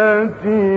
التي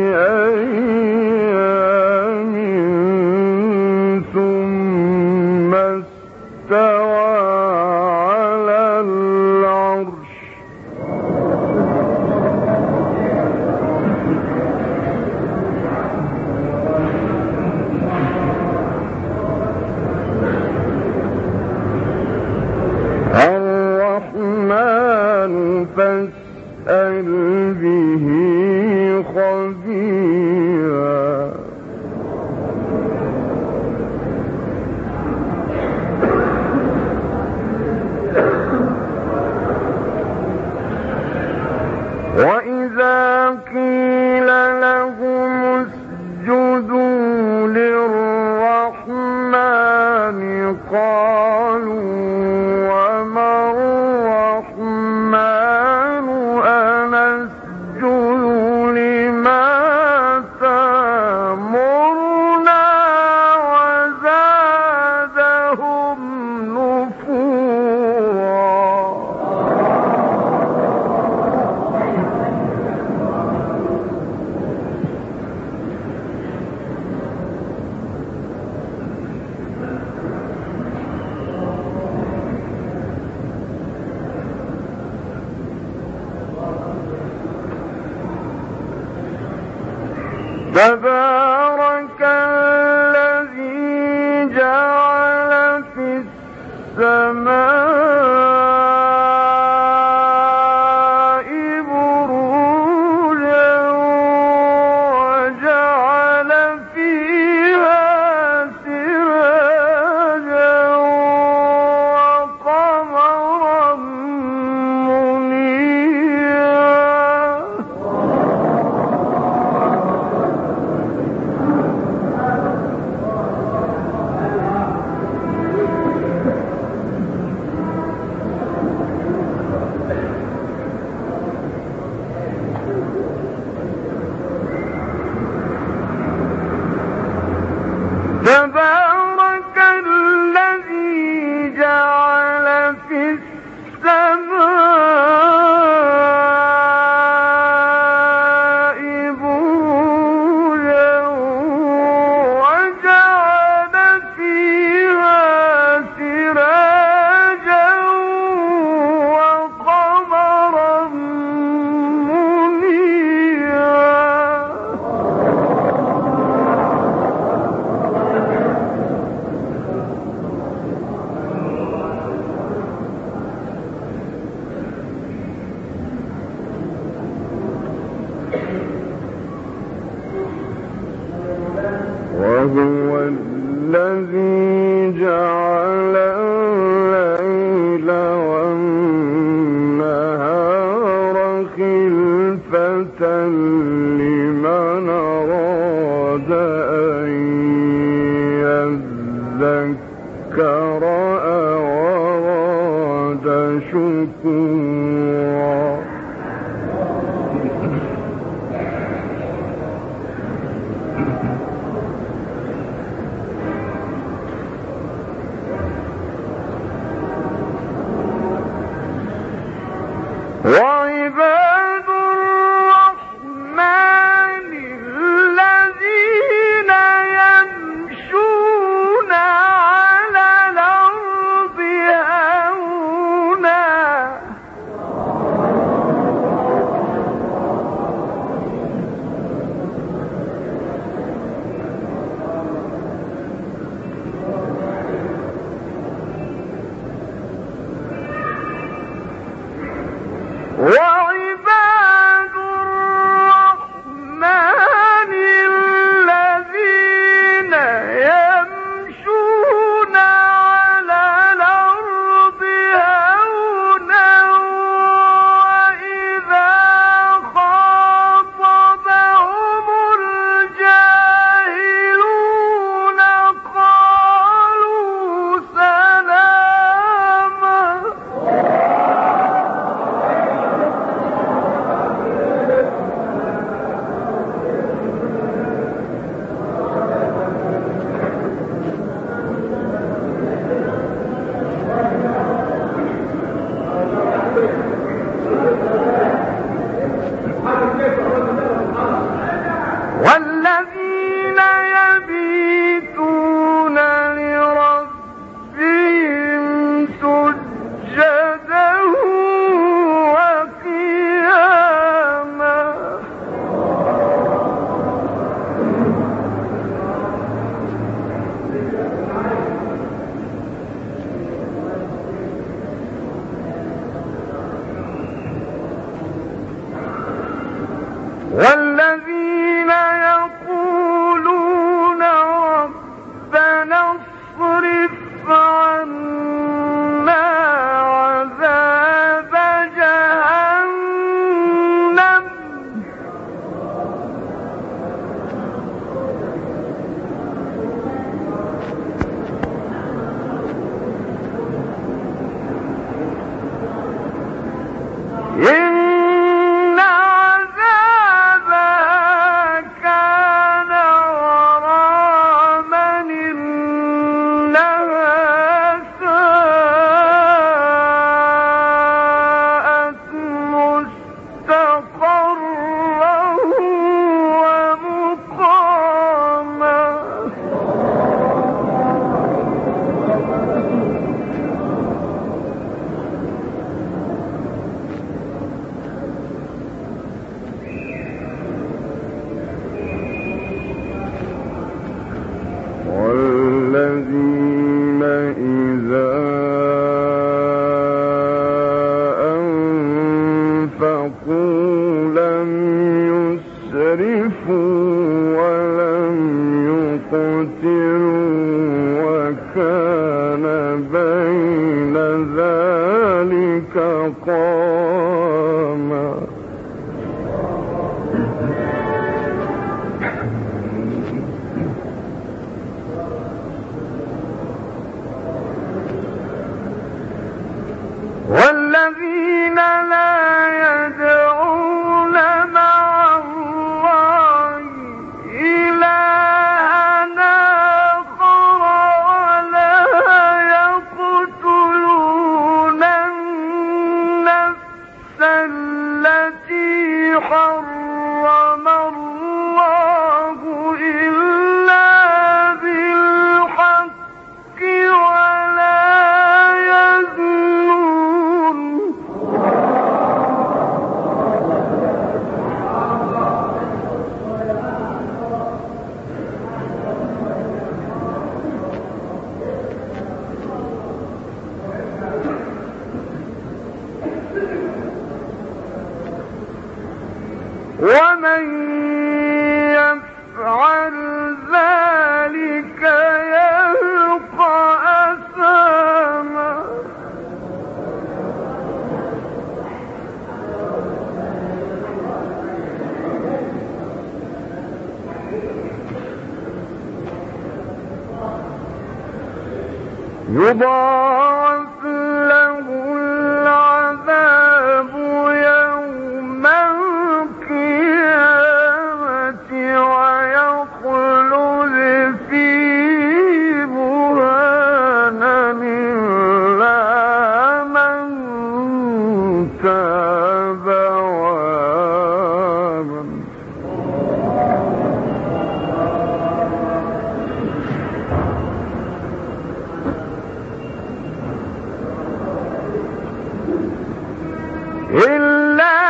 إلا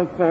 مستقرا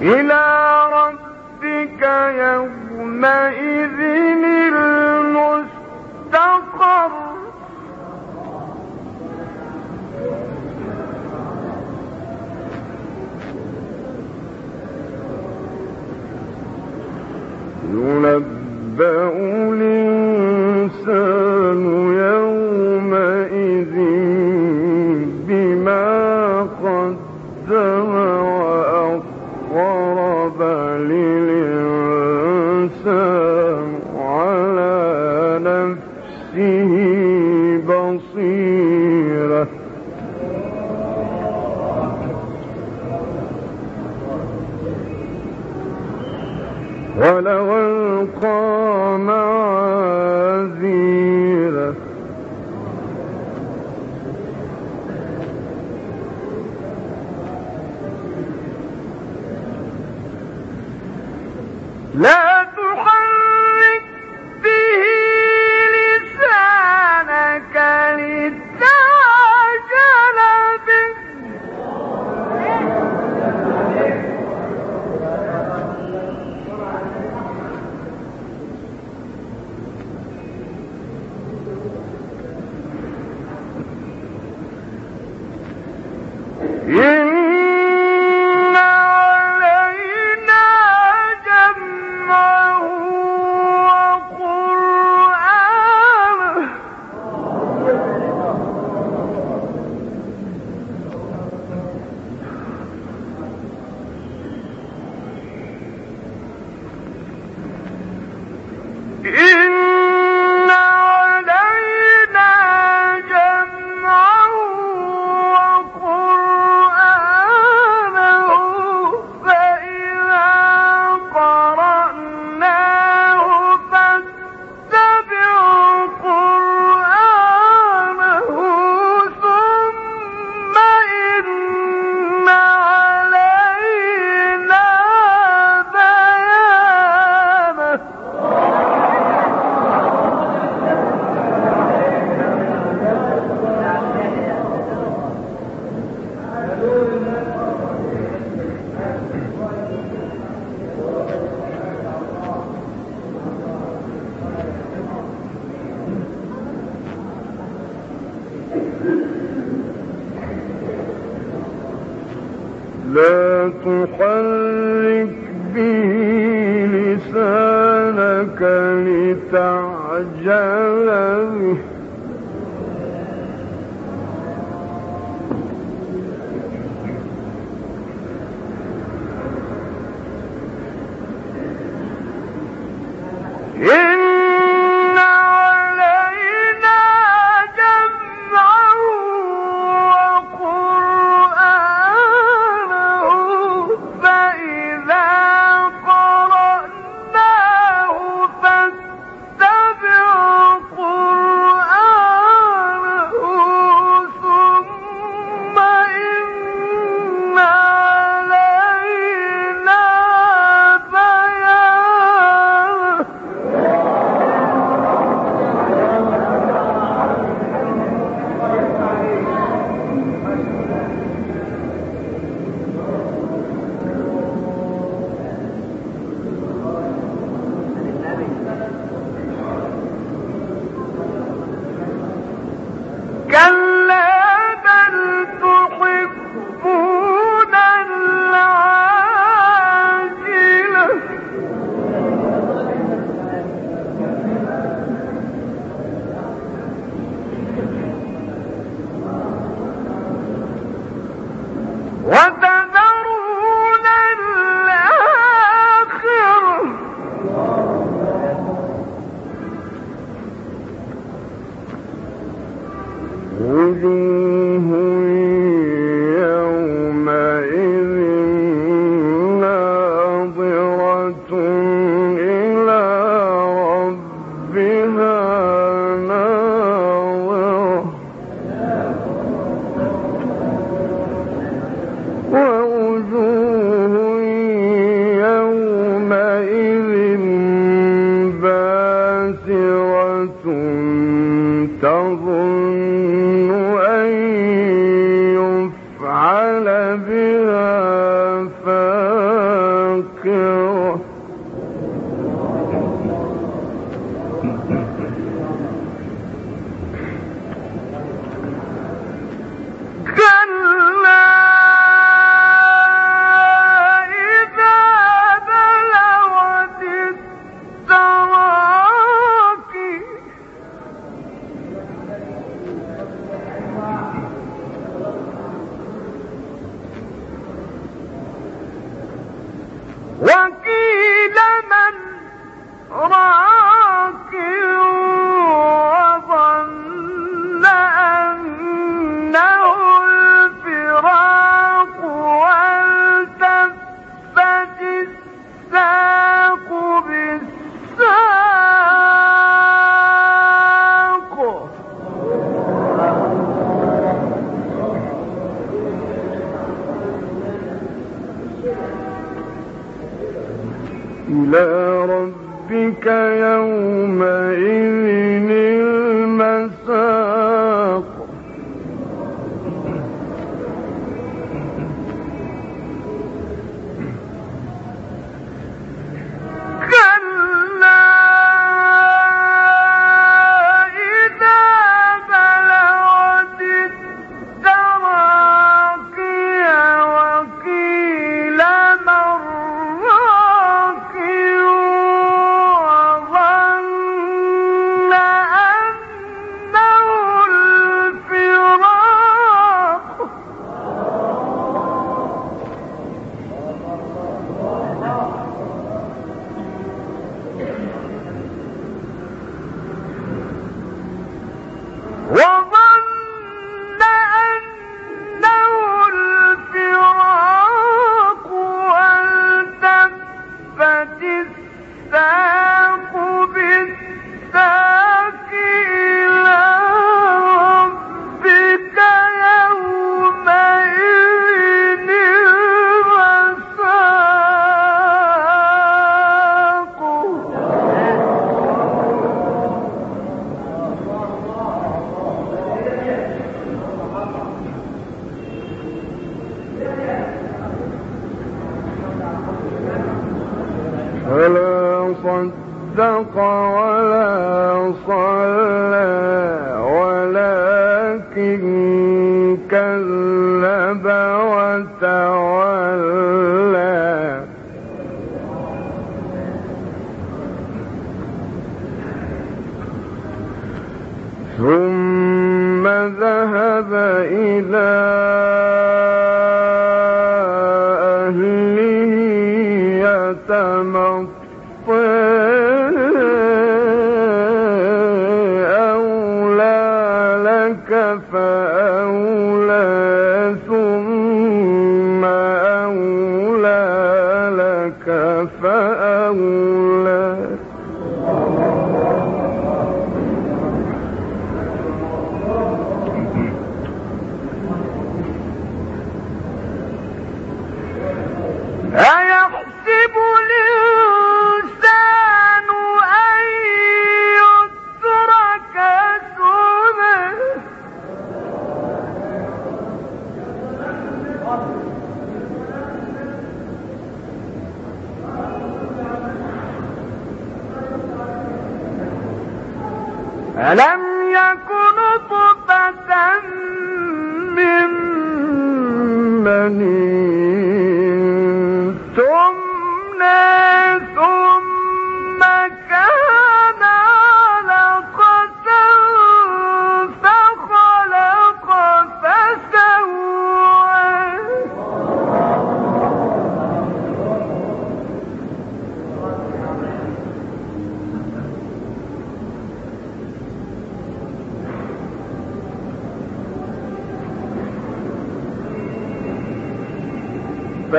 إلى ربك يومئذ ثم ذهب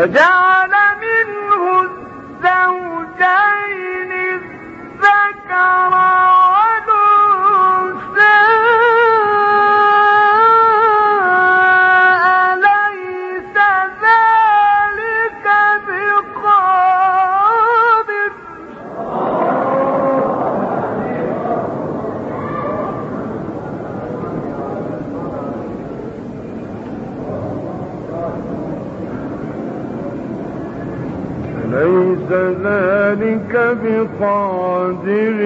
فجعل بقادر